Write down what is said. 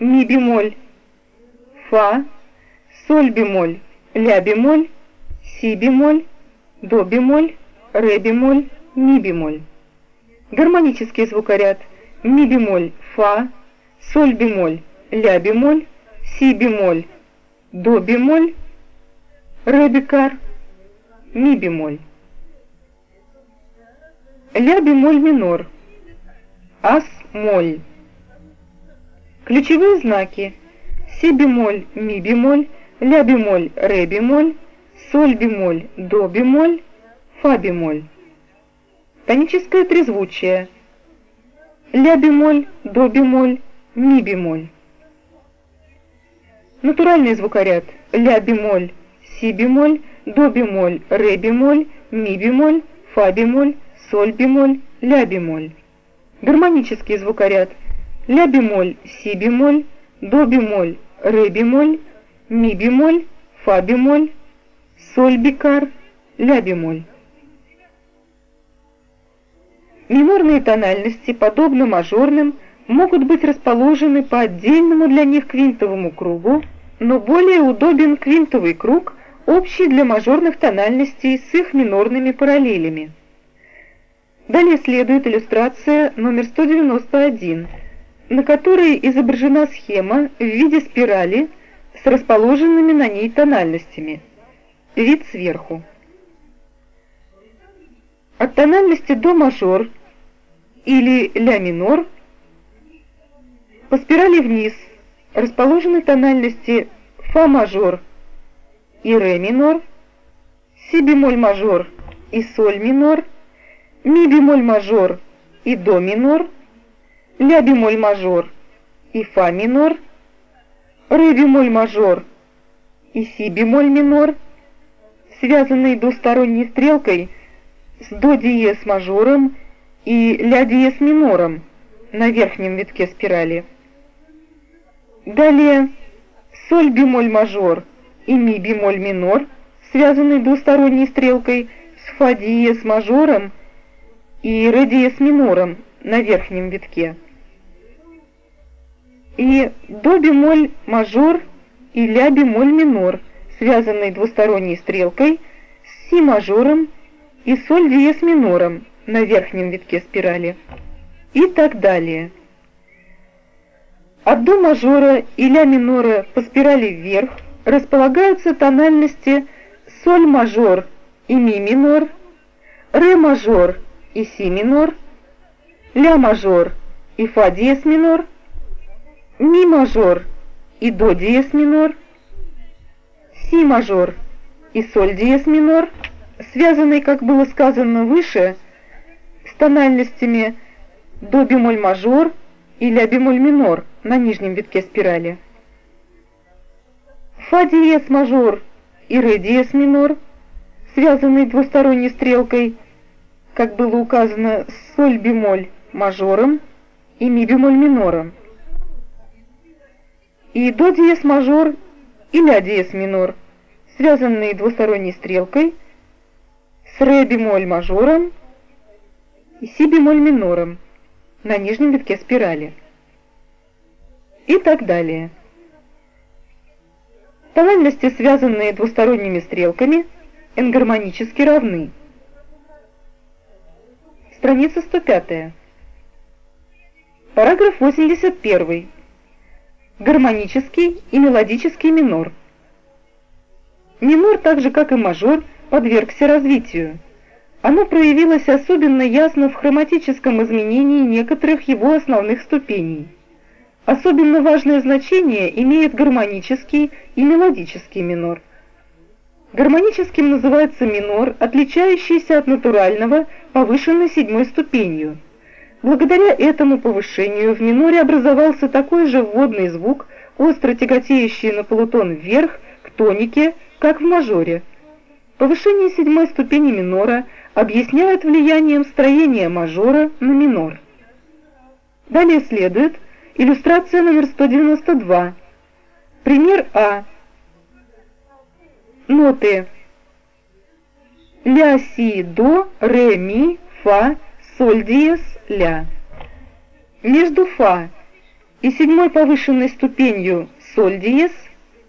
ми бемоль, фа, соль бемоль, ля бемоль, си бемоль, до бемоль, ре бемоль, ми бемоль. Гармонический звукоряд ми бемоль, фа, соль бемоль, ля бемоль, си бемоль, до бемоль, ре бикар, ми бемоль. Ля бемоль минор, ас моль. Ключевые знаки си бемоль, ми бемоль, ля бемоль, ре бемоль, соль бемоль, до бемоль, фа бемоль. Тоническое трезвучие ля бемоль, до бемоль, ми бемоль. Натуральный звукоряд ля бемоль, си бемоль, до бемоль, ре бемоль, ми бемоль, фа бемоль, соль бемоль, ля бемоль. Гармонический звукоряд ля бемоль, си бемоль, до бемоль, ре бемоль, ми бемоль, фа бемоль, соль бикар, ля бемоль. Минорные тональности, подобно мажорным, могут быть расположены по отдельному для них квинтовому кругу, но более удобен квинтовый круг, общий для мажорных тональностей с их минорными параллелями. Далее следует иллюстрация номер 191, на которой изображена схема в виде спирали с расположенными на ней тональностями. Вид сверху. От тональности до мажор или ля минор по спирали вниз расположены тональности фа мажор и ре минор, си бемоль мажор и соль минор, ми бемоль мажор и до минор, ля бемоль мажор и фа минор, ре бемоль мажор и си бемоль минор, связанные двусторонней стрелкой с до диез мажором и ля диез минором на верхнем витке спирали. Далее соль бемоль мажор и ми бемоль минор, связанные двусторонней стрелкой с фа диез мажором и ре диез минором на верхнем витке. И до бемоль мажор и ля бемоль минор, связанные двусторонней стрелкой с си мажором и соль диез минором на верхнем витке спирали и так далее. От до мажора и ля минора по спирали вверх располагаются тональности соль мажор и ми минор, ре мажор и си минор, ля мажор и фа диез минор, ми мажор и до диез минор, си мажор и соль диез минор, связанный, как было сказано выше, с тональностями до бемоль мажор и ля бемоль минор на нижнем витке спирали. Фа диез мажор и ре диез минор, связанные двусторонней стрелкой, как было указано, с соль бемоль мажором и ми бемоль минором. И до диез мажор и ля диез минор, связанные двусторонней стрелкой с ре бемоль мажором и си бемоль минором на нижнем витке спирали. И так далее. Тональности, связанные двусторонними стрелками, энгармонически равны. Страница 105. Параграф 81. Гармонический и мелодический минор. Минор, так же как и мажор, подвергся развитию. Оно проявилось особенно ясно в хроматическом изменении некоторых его основных ступеней. Особенно важное значение имеет гармонический и мелодический минор. Гармоническим называется минор, отличающийся от натурального повышенной седьмой ступенью. Благодаря этому повышению в миноре образовался такой же вводный звук, остро тяготеющий на полутон вверх, к тонике, как в мажоре. Повышение седьмой ступени минора объясняют влиянием строения мажора на минор. Далее следует иллюстрация номер 192. Пример А. Ноты ля, си, до, ре, ми, фа, соль, диез, ля. Между фа и седьмой повышенной ступенью соль диез –